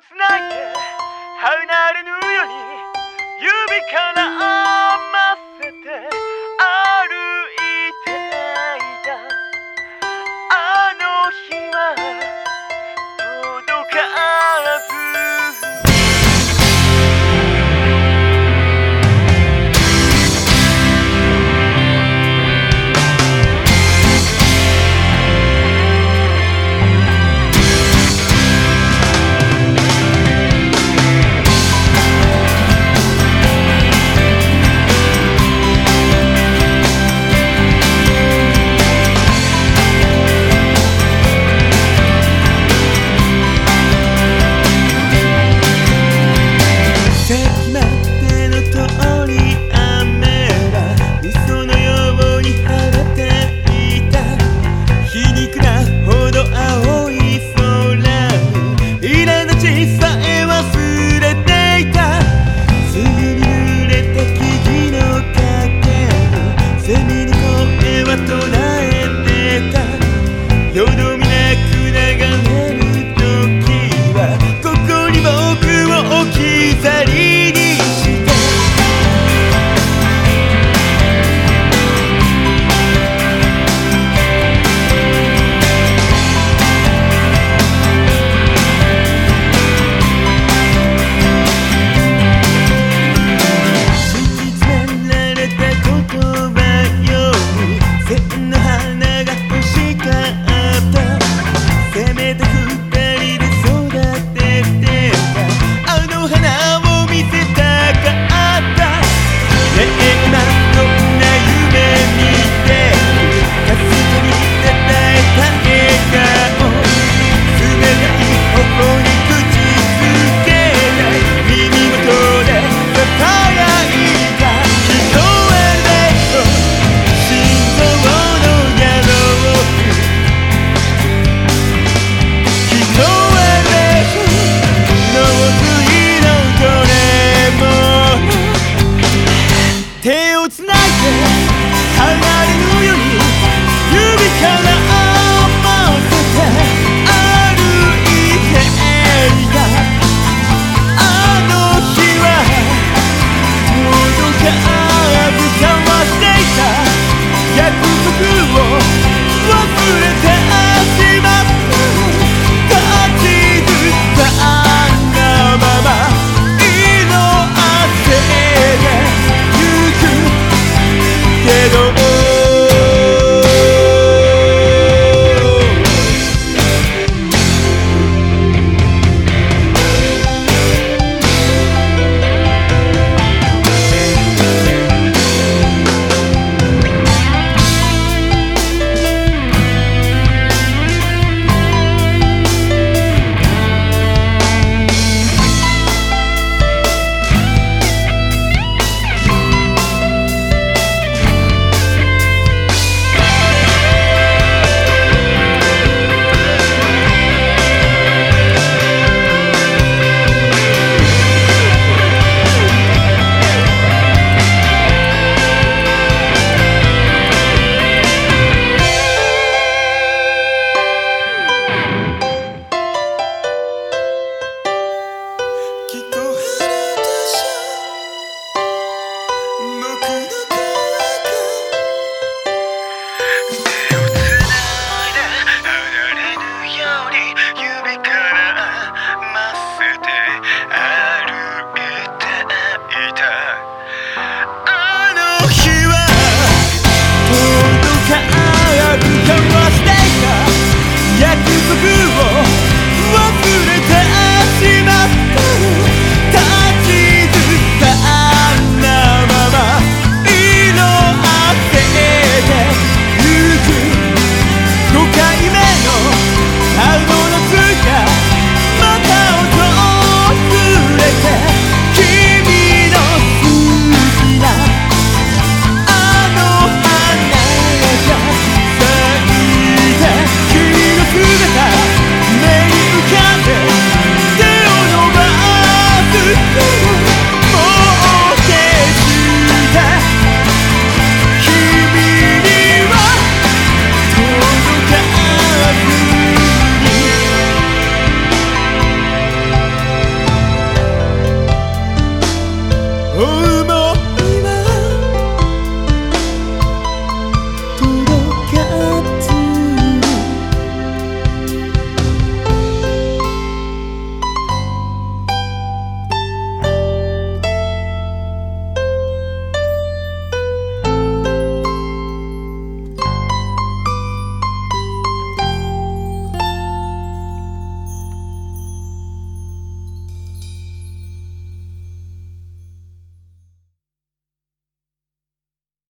つないで離れぬように指から beautiful